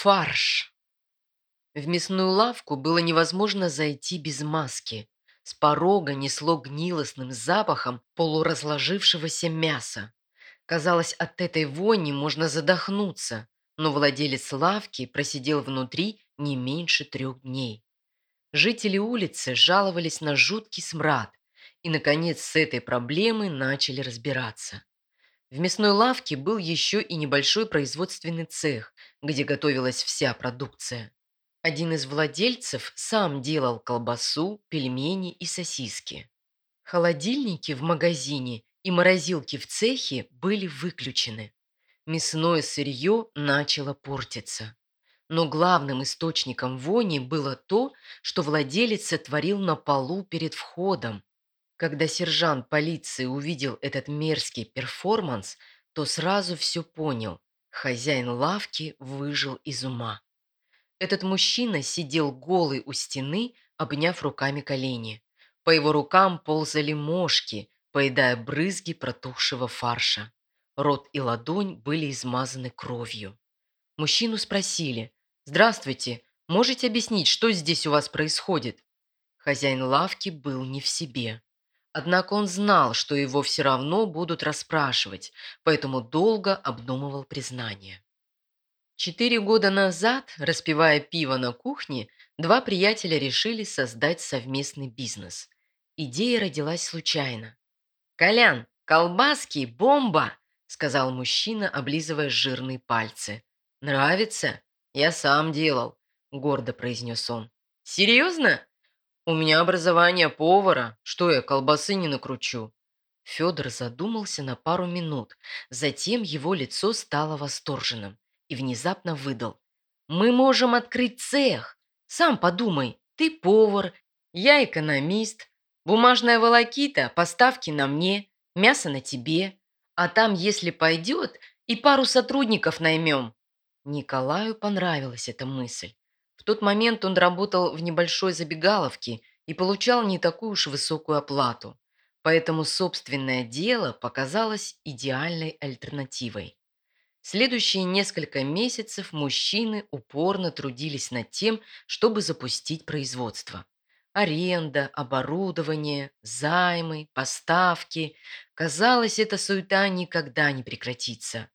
Фарш. В мясную лавку было невозможно зайти без маски. С порога несло гнилостным запахом полуразложившегося мяса. Казалось, от этой вони можно задохнуться, но владелец лавки просидел внутри не меньше трех дней. Жители улицы жаловались на жуткий смрад, и, наконец, с этой проблемой начали разбираться. В мясной лавке был еще и небольшой производственный цех, где готовилась вся продукция. Один из владельцев сам делал колбасу, пельмени и сосиски. Холодильники в магазине и морозилки в цехе были выключены. Мясное сырье начало портиться. Но главным источником вони было то, что владелец сотворил на полу перед входом, когда сержант полиции увидел этот мерзкий перформанс, то сразу все понял. Хозяин лавки выжил из ума. Этот мужчина сидел голый у стены, обняв руками колени. По его рукам ползали мошки, поедая брызги протухшего фарша. Рот и ладонь были измазаны кровью. Мужчину спросили, «Здравствуйте, можете объяснить, что здесь у вас происходит?» Хозяин лавки был не в себе. Однако он знал, что его все равно будут расспрашивать, поэтому долго обдумывал признание. Четыре года назад, распивая пиво на кухне, два приятеля решили создать совместный бизнес. Идея родилась случайно. «Колян, колбаски, бомба!» – сказал мужчина, облизывая жирные пальцы. «Нравится? Я сам делал», – гордо произнес он. «Серьезно?» «У меня образование повара. Что я, колбасы не накручу?» Федор задумался на пару минут. Затем его лицо стало восторженным и внезапно выдал. «Мы можем открыть цех. Сам подумай, ты повар, я экономист. Бумажная волокита, поставки на мне, мясо на тебе. А там, если пойдет, и пару сотрудников наймем». Николаю понравилась эта мысль тот момент он работал в небольшой забегаловке и получал не такую уж высокую оплату, поэтому собственное дело показалось идеальной альтернативой. Следующие несколько месяцев мужчины упорно трудились над тем, чтобы запустить производство. Аренда, оборудование, займы, поставки. Казалось, эта суета никогда не прекратится.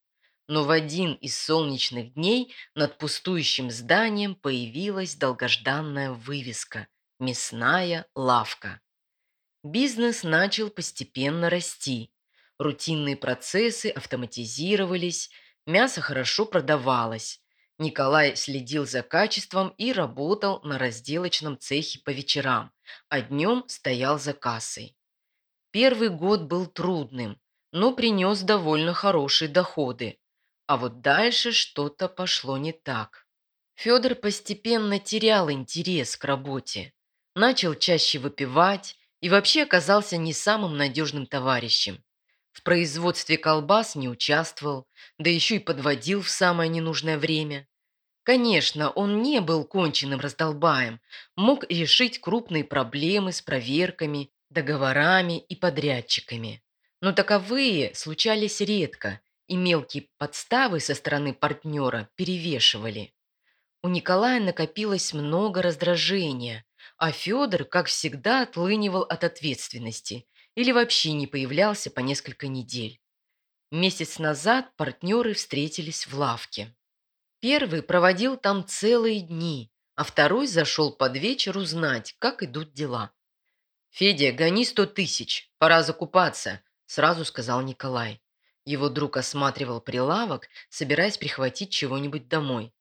Но в один из солнечных дней над пустующим зданием появилась долгожданная вывеска «Мясная лавка». Бизнес начал постепенно расти. Рутинные процессы автоматизировались, мясо хорошо продавалось. Николай следил за качеством и работал на разделочном цехе по вечерам, а днем стоял за кассой. Первый год был трудным, но принес довольно хорошие доходы. А вот дальше что-то пошло не так. Федор постепенно терял интерес к работе, начал чаще выпивать и вообще оказался не самым надежным товарищем. В производстве колбас не участвовал, да еще и подводил в самое ненужное время. Конечно, он не был конченным раздолбаем, мог решить крупные проблемы с проверками, договорами и подрядчиками. Но таковые случались редко и мелкие подставы со стороны партнера перевешивали. У Николая накопилось много раздражения, а Федор, как всегда, отлынивал от ответственности или вообще не появлялся по несколько недель. Месяц назад партнеры встретились в лавке. Первый проводил там целые дни, а второй зашел под вечер узнать, как идут дела. «Федя, гони сто тысяч, пора закупаться», – сразу сказал Николай. Его друг осматривал прилавок, собираясь прихватить чего-нибудь домой.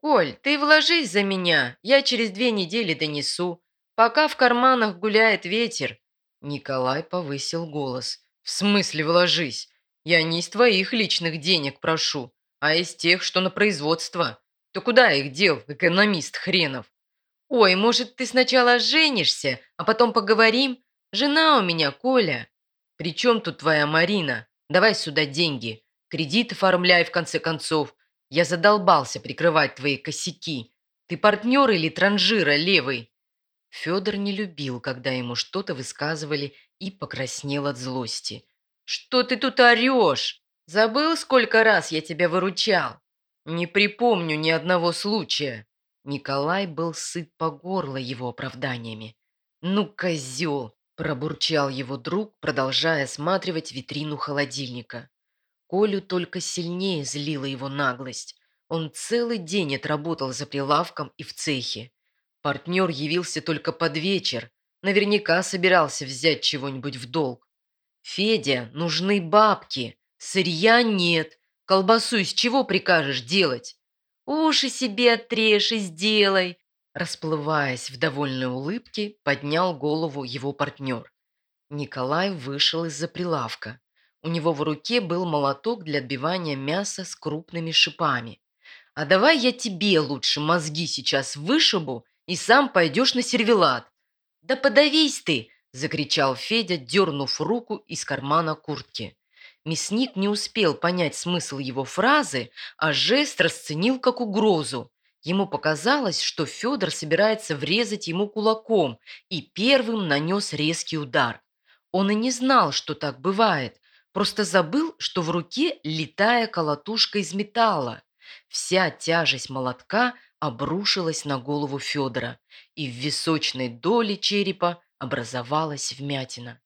«Коль, ты вложись за меня, я через две недели донесу, пока в карманах гуляет ветер». Николай повысил голос. «В смысле вложись? Я не из твоих личных денег прошу, а из тех, что на производство. То куда их дел, экономист хренов?» «Ой, может, ты сначала женишься, а потом поговорим? Жена у меня, Коля». «При чем тут твоя Марина?» Давай сюда деньги. Кредит оформляй, в конце концов. Я задолбался прикрывать твои косяки. Ты партнер или транжира левый?» Федор не любил, когда ему что-то высказывали, и покраснел от злости. «Что ты тут орешь? Забыл, сколько раз я тебя выручал?» «Не припомню ни одного случая». Николай был сыт по горло его оправданиями. «Ну, козел!» – пробурчал его друг, продолжая осматривать витрину холодильника. Колю только сильнее злила его наглость. Он целый день отработал за прилавком и в цехе. Партнер явился только под вечер. Наверняка собирался взять чего-нибудь в долг. «Федя, нужны бабки. Сырья нет. Колбасу из чего прикажешь делать?» «Уши себе отрежь и сделай!» Расплываясь в довольной улыбке, поднял голову его партнер. Николай вышел из-за прилавка. У него в руке был молоток для отбивания мяса с крупными шипами. «А давай я тебе лучше мозги сейчас вышибу, и сам пойдешь на сервелат». «Да подавись ты!» – закричал Федя, дернув руку из кармана куртки. Мясник не успел понять смысл его фразы, а жест расценил как угрозу. Ему показалось, что Федор собирается врезать ему кулаком и первым нанес резкий удар. Он и не знал, что так бывает, просто забыл, что в руке летая колотушка из металла. Вся тяжесть молотка обрушилась на голову Федора, и в височной доле черепа образовалась вмятина.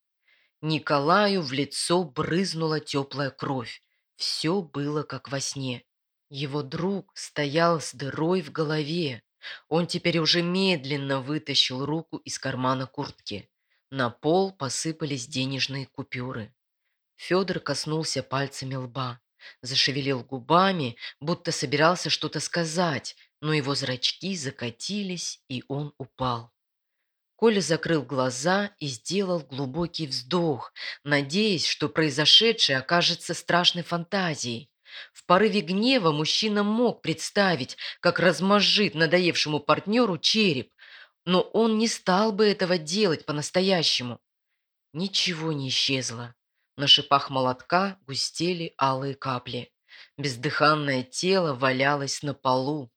Николаю в лицо брызнула теплая кровь. Все было как во сне. Его друг стоял с дырой в голове. Он теперь уже медленно вытащил руку из кармана куртки. На пол посыпались денежные купюры. Федор коснулся пальцами лба, зашевелил губами, будто собирался что-то сказать, но его зрачки закатились, и он упал. Коля закрыл глаза и сделал глубокий вздох, надеясь, что произошедшее окажется страшной фантазией. В порыве гнева мужчина мог представить, как размозжит надоевшему партнеру череп, но он не стал бы этого делать по-настоящему. Ничего не исчезло. На шипах молотка густели алые капли. Бездыханное тело валялось на полу.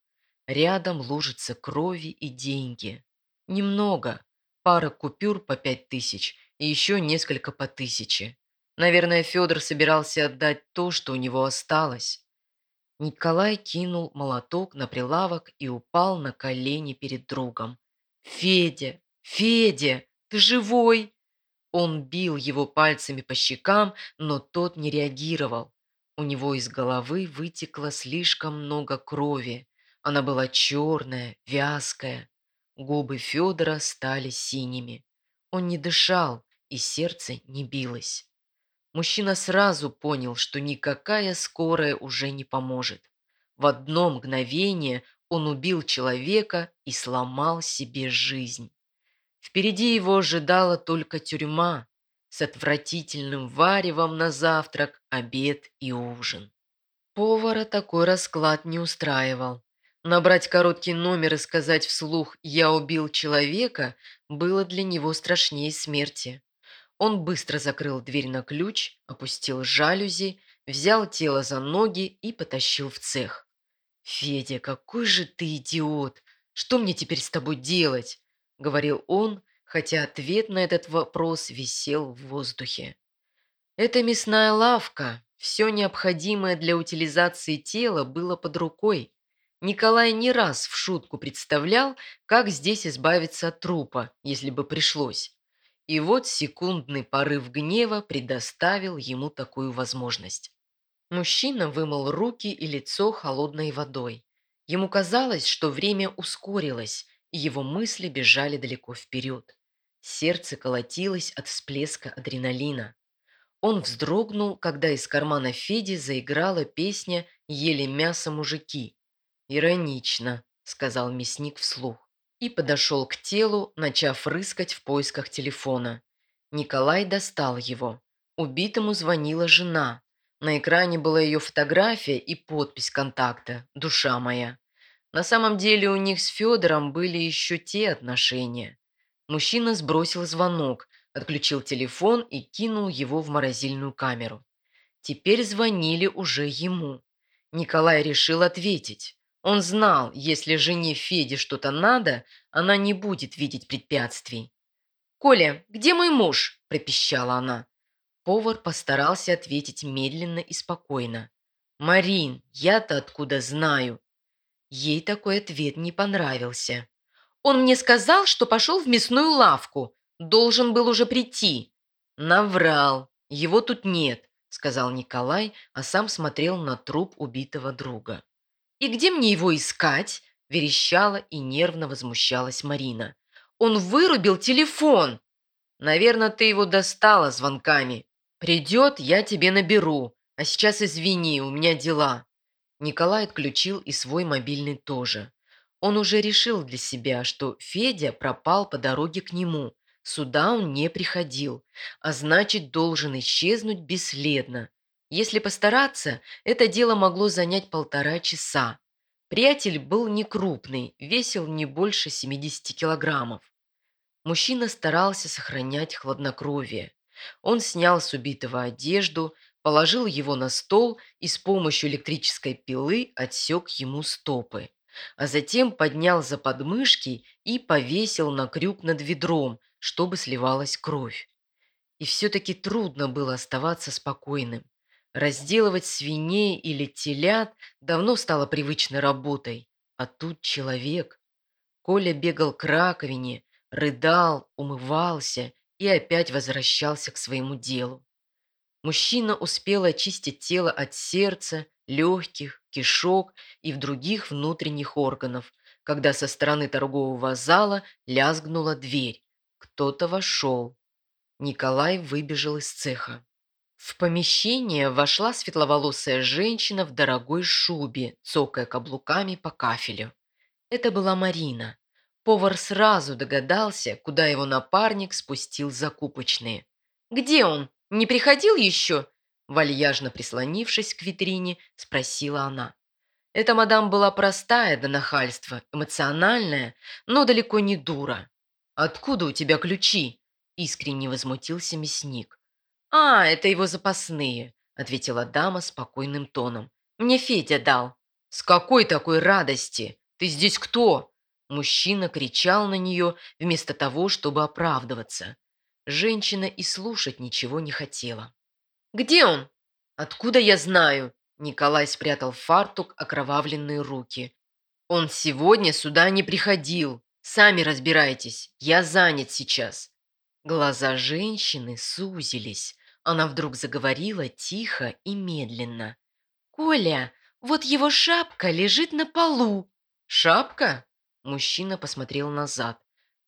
Рядом лужица крови и деньги. Немного, пара купюр по пять тысяч и еще несколько по тысяче. Наверное, Федор собирался отдать то, что у него осталось. Николай кинул молоток на прилавок и упал на колени перед другом. «Федя! Федя! Ты живой!» Он бил его пальцами по щекам, но тот не реагировал. У него из головы вытекло слишком много крови. Она была черная, вязкая. Губы Федора стали синими. Он не дышал, и сердце не билось. Мужчина сразу понял, что никакая скорая уже не поможет. В одно мгновение он убил человека и сломал себе жизнь. Впереди его ожидала только тюрьма с отвратительным варевом на завтрак, обед и ужин. Повара такой расклад не устраивал. Набрать короткий номер и сказать вслух «я убил человека» было для него страшнее смерти. Он быстро закрыл дверь на ключ, опустил жалюзи, взял тело за ноги и потащил в цех. «Федя, какой же ты идиот! Что мне теперь с тобой делать?» — говорил он, хотя ответ на этот вопрос висел в воздухе. «Это мясная лавка. Все необходимое для утилизации тела было под рукой. Николай не раз в шутку представлял, как здесь избавиться от трупа, если бы пришлось. И вот секундный порыв гнева предоставил ему такую возможность. Мужчина вымыл руки и лицо холодной водой. Ему казалось, что время ускорилось, и его мысли бежали далеко вперед. Сердце колотилось от всплеска адреналина. Он вздрогнул, когда из кармана Феди заиграла песня «Ели мясо мужики», «Иронично», — сказал мясник вслух. И подошел к телу, начав рыскать в поисках телефона. Николай достал его. Убитому звонила жена. На экране была ее фотография и подпись контакта «Душа моя». На самом деле у них с Федором были еще те отношения. Мужчина сбросил звонок, отключил телефон и кинул его в морозильную камеру. Теперь звонили уже ему. Николай решил ответить. Он знал, если жене Феде что-то надо, она не будет видеть препятствий. «Коля, где мой муж?» – пропищала она. Повар постарался ответить медленно и спокойно. «Марин, я-то откуда знаю?» Ей такой ответ не понравился. «Он мне сказал, что пошел в мясную лавку. Должен был уже прийти». «Наврал. Его тут нет», — сказал Николай, а сам смотрел на труп убитого друга. «И где мне его искать?» – верещала и нервно возмущалась Марина. «Он вырубил телефон!» «Наверное, ты его достала звонками. Придет, я тебе наберу. А сейчас извини, у меня дела». Николай отключил и свой мобильный тоже. Он уже решил для себя, что Федя пропал по дороге к нему. Сюда он не приходил, а значит, должен исчезнуть бесследно. Если постараться, это дело могло занять полтора часа. Приятель был не крупный, весил не больше 70 килограммов. Мужчина старался сохранять хладнокровие. Он снял с убитого одежду, положил его на стол и с помощью электрической пилы отсек ему стопы. А затем поднял за подмышки и повесил на крюк над ведром, чтобы сливалась кровь. И все-таки трудно было оставаться спокойным. Разделывать свиней или телят давно стало привычной работой, а тут человек. Коля бегал к раковине, рыдал, умывался и опять возвращался к своему делу. Мужчина успел очистить тело от сердца, легких, кишок и в других внутренних органов, когда со стороны торгового зала лязгнула дверь. Кто-то вошел. Николай выбежал из цеха. В помещение вошла светловолосая женщина в дорогой шубе, цокая каблуками по кафелю. Это была Марина. Повар сразу догадался, куда его напарник спустил закупочные. «Где он? Не приходил еще?» Вальяжно прислонившись к витрине, спросила она. Эта мадам была простая до нахальства, эмоциональная, но далеко не дура. «Откуда у тебя ключи?» – искренне возмутился мясник. «А, это его запасные», — ответила дама спокойным тоном. «Мне Федя дал». «С какой такой радости? Ты здесь кто?» Мужчина кричал на нее вместо того, чтобы оправдываться. Женщина и слушать ничего не хотела. «Где он?» «Откуда я знаю?» Николай спрятал в фартук окровавленные руки. «Он сегодня сюда не приходил. Сами разбирайтесь. Я занят сейчас». Глаза женщины сузились. Она вдруг заговорила тихо и медленно. «Коля, вот его шапка лежит на полу». «Шапка?» Мужчина посмотрел назад.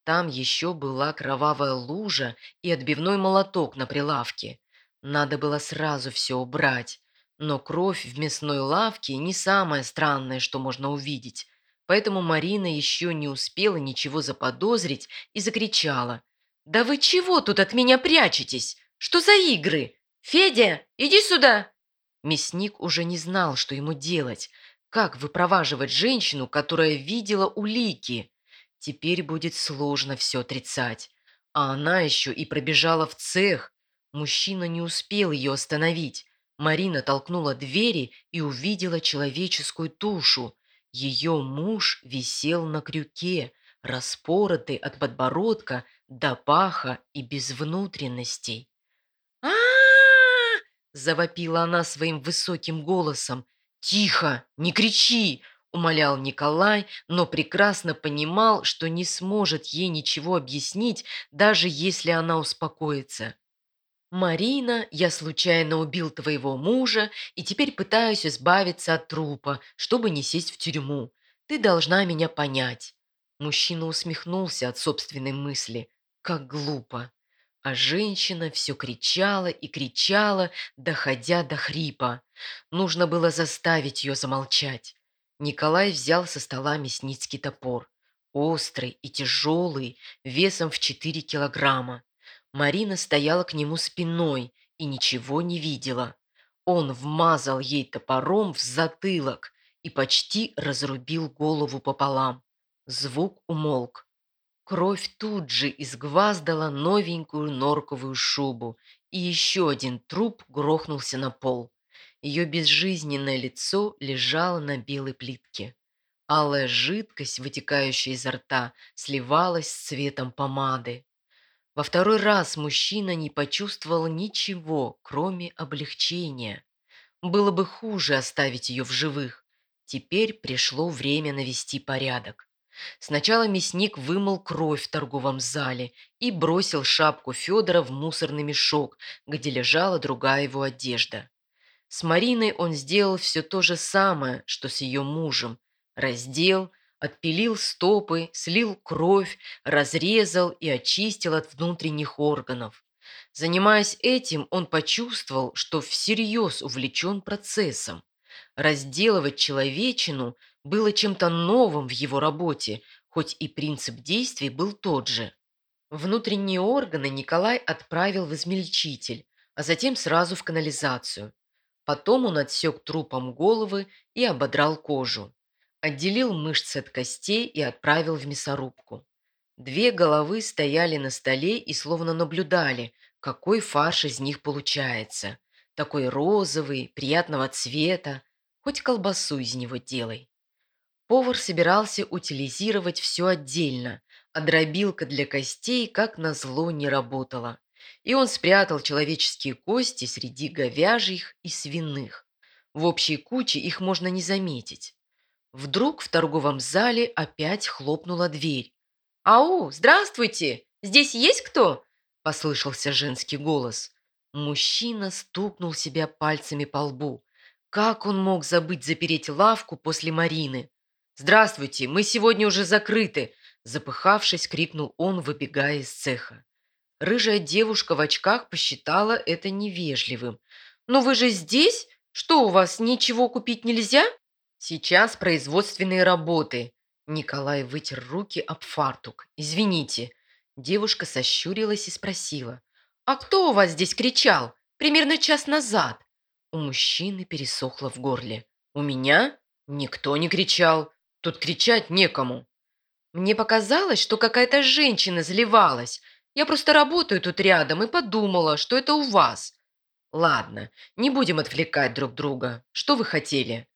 Там еще была кровавая лужа и отбивной молоток на прилавке. Надо было сразу все убрать. Но кровь в мясной лавке не самое странное, что можно увидеть. Поэтому Марина еще не успела ничего заподозрить и закричала. «Да вы чего тут от меня прячетесь? Что за игры? Федя, иди сюда!» Мясник уже не знал, что ему делать. Как выпроваживать женщину, которая видела улики? Теперь будет сложно все отрицать. А она еще и пробежала в цех. Мужчина не успел ее остановить. Марина толкнула двери и увидела человеческую тушу. Ее муж висел на крюке, распоротый от подбородка до паха и без внутренностей а завопила она своим высоким голосом. «Тихо! Не кричи!» – умолял Николай, но прекрасно понимал, что не сможет ей ничего объяснить, даже если она успокоится. «Марина, я случайно убил твоего мужа и теперь пытаюсь избавиться от трупа, чтобы не сесть в тюрьму. Ты должна меня понять». Мужчина усмехнулся от собственной мысли. «Как глупо!» А женщина все кричала и кричала, доходя до хрипа. Нужно было заставить ее замолчать. Николай взял со стола мясницкий топор. Острый и тяжелый, весом в 4 килограмма. Марина стояла к нему спиной и ничего не видела. Он вмазал ей топором в затылок и почти разрубил голову пополам. Звук умолк. Кровь тут же изгваздала новенькую норковую шубу, и еще один труп грохнулся на пол. Ее безжизненное лицо лежало на белой плитке. Алая жидкость, вытекающая изо рта, сливалась с цветом помады. Во второй раз мужчина не почувствовал ничего, кроме облегчения. Было бы хуже оставить ее в живых. Теперь пришло время навести порядок. Сначала мясник вымыл кровь в торговом зале и бросил шапку Федора в мусорный мешок, где лежала другая его одежда. С Мариной он сделал все то же самое, что с ее мужем. Раздел, отпилил стопы, слил кровь, разрезал и очистил от внутренних органов. Занимаясь этим, он почувствовал, что всерьез увлечен процессом. Разделывать человечину было чем-то новым в его работе, хоть и принцип действий был тот же. Внутренние органы Николай отправил в измельчитель, а затем сразу в канализацию. Потом он отсек трупом головы и ободрал кожу. Отделил мышцы от костей и отправил в мясорубку. Две головы стояли на столе и словно наблюдали, какой фарш из них получается. Такой розовый, приятного цвета. Хоть колбасу из него делай. Повар собирался утилизировать все отдельно, а дробилка для костей, как назло, не работала. И он спрятал человеческие кости среди говяжьих и свиных. В общей куче их можно не заметить. Вдруг в торговом зале опять хлопнула дверь. «Ау, здравствуйте! Здесь есть кто?» – послышался женский голос. Мужчина стукнул себя пальцами по лбу. Как он мог забыть запереть лавку после Марины? «Здравствуйте, мы сегодня уже закрыты!» Запыхавшись, крикнул он, выбегая из цеха. Рыжая девушка в очках посчитала это невежливым. «Но вы же здесь? Что, у вас ничего купить нельзя?» «Сейчас производственные работы». Николай вытер руки об фартук. «Извините». Девушка сощурилась и спросила. «А кто у вас здесь кричал? Примерно час назад». У мужчины пересохло в горле. «У меня? Никто не кричал. Тут кричать некому». «Мне показалось, что какая-то женщина заливалась. Я просто работаю тут рядом и подумала, что это у вас». «Ладно, не будем отвлекать друг друга. Что вы хотели?»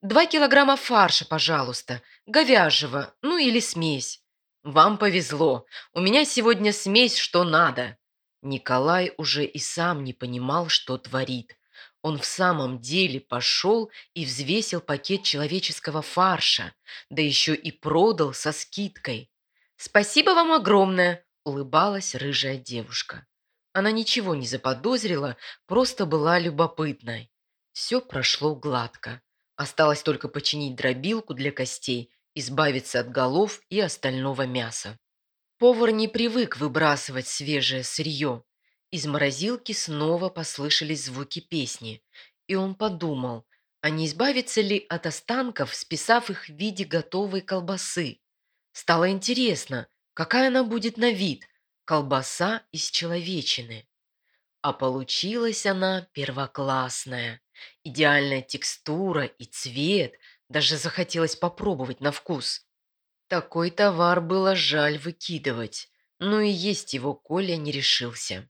«Два килограмма фарша, пожалуйста, говяжьего, ну или смесь». «Вам повезло. У меня сегодня смесь, что надо». Николай уже и сам не понимал, что творит. Он в самом деле пошел и взвесил пакет человеческого фарша, да еще и продал со скидкой. «Спасибо вам огромное!» – улыбалась рыжая девушка. Она ничего не заподозрила, просто была любопытной. Все прошло гладко. Осталось только починить дробилку для костей, избавиться от голов и остального мяса. Повар не привык выбрасывать свежее сырье, из морозилки снова послышались звуки песни, и он подумал, а не избавиться ли от останков, списав их в виде готовой колбасы. Стало интересно, какая она будет на вид, колбаса из человечины. А получилась она первоклассная. Идеальная текстура и цвет, даже захотелось попробовать на вкус. Такой товар было жаль выкидывать, но и есть его Коля не решился.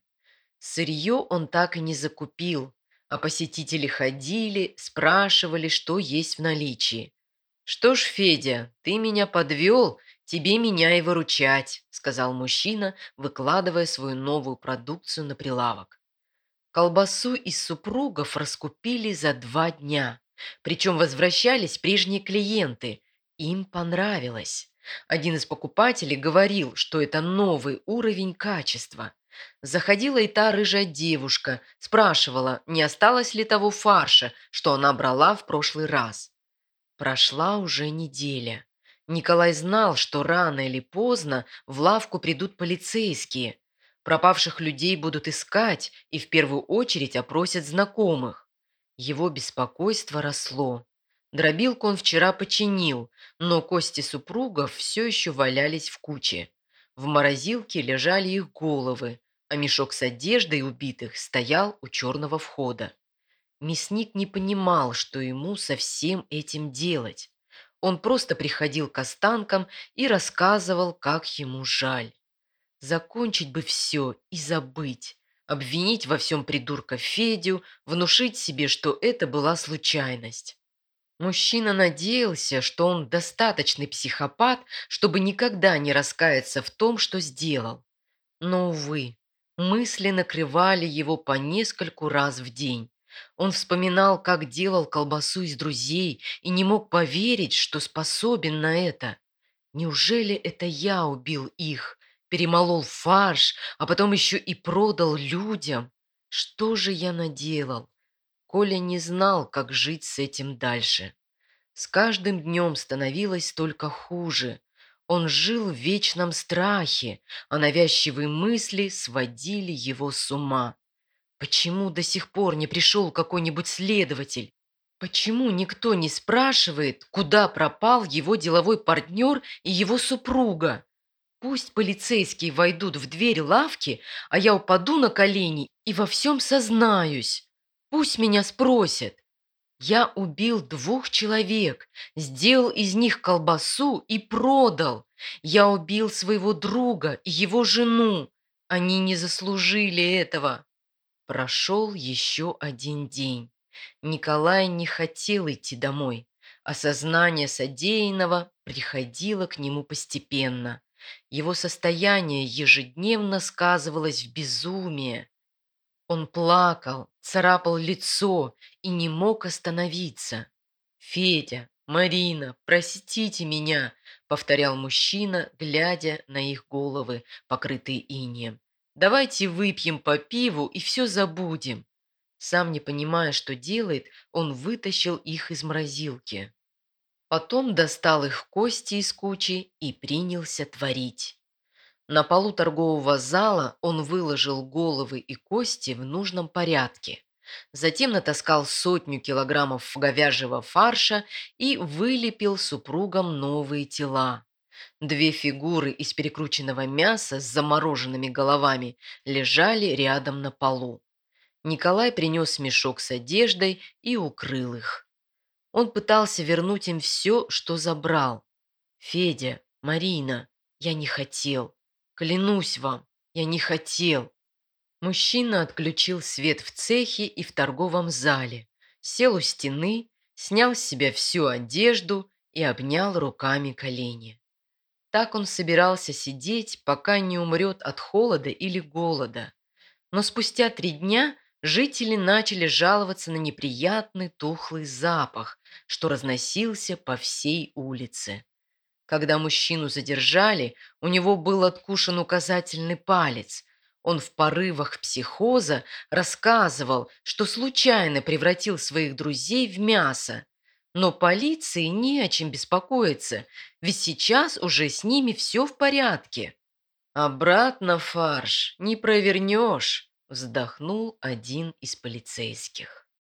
Сырье он так и не закупил, а посетители ходили, спрашивали, что есть в наличии. «Что ж, Федя, ты меня подвел, тебе меня и выручать», сказал мужчина, выкладывая свою новую продукцию на прилавок. Колбасу из супругов раскупили за два дня. Причем возвращались прежние клиенты. Им понравилось. Один из покупателей говорил, что это новый уровень качества. Заходила и та рыжая девушка, спрашивала, не осталось ли того фарша, что она брала в прошлый раз. Прошла уже неделя. Николай знал, что рано или поздно в лавку придут полицейские. Пропавших людей будут искать и в первую очередь опросят знакомых. Его беспокойство росло. Дробилку он вчера починил, но кости супругов все еще валялись в куче. В морозилке лежали их головы, а мешок с одеждой убитых стоял у черного входа. Мясник не понимал, что ему со всем этим делать. Он просто приходил к останкам и рассказывал, как ему жаль. Закончить бы все и забыть. Обвинить во всем придурка Федю, внушить себе, что это была случайность. Мужчина надеялся, что он достаточный психопат, чтобы никогда не раскаяться в том, что сделал. Но, увы, мысли накрывали его по нескольку раз в день. Он вспоминал, как делал колбасу из друзей и не мог поверить, что способен на это. Неужели это я убил их, перемолол фарш, а потом еще и продал людям? Что же я наделал? Коля не знал, как жить с этим дальше. С каждым днем становилось только хуже. Он жил в вечном страхе, а навязчивые мысли сводили его с ума. Почему до сих пор не пришел какой-нибудь следователь? Почему никто не спрашивает, куда пропал его деловой партнер и его супруга? Пусть полицейские войдут в дверь лавки, а я упаду на колени и во всем сознаюсь. Пусть меня спросят. Я убил двух человек, сделал из них колбасу и продал. Я убил своего друга и его жену. Они не заслужили этого. Прошел еще один день. Николай не хотел идти домой. Осознание содеянного приходило к нему постепенно. Его состояние ежедневно сказывалось в безумии. Он плакал, царапал лицо и не мог остановиться. «Федя, Марина, простите меня», — повторял мужчина, глядя на их головы, покрытые инеем. «Давайте выпьем по пиву и все забудем». Сам не понимая, что делает, он вытащил их из морозилки. Потом достал их кости из кучи и принялся творить. На полу торгового зала он выложил головы и кости в нужном порядке. Затем натаскал сотню килограммов говяжьего фарша и вылепил супругам новые тела. Две фигуры из перекрученного мяса с замороженными головами лежали рядом на полу. Николай принес мешок с одеждой и укрыл их. Он пытался вернуть им все, что забрал. «Федя, Марина, я не хотел. Клянусь вам, я не хотел». Мужчина отключил свет в цехе и в торговом зале, сел у стены, снял с себя всю одежду и обнял руками колени. Так он собирался сидеть, пока не умрет от холода или голода. Но спустя три дня жители начали жаловаться на неприятный тухлый запах, что разносился по всей улице. Когда мужчину задержали, у него был откушен указательный палец. Он в порывах психоза рассказывал, что случайно превратил своих друзей в мясо. Но полиции не о чем беспокоиться, ведь сейчас уже с ними все в порядке. «Обратно фарш не провернешь», вздохнул один из полицейских.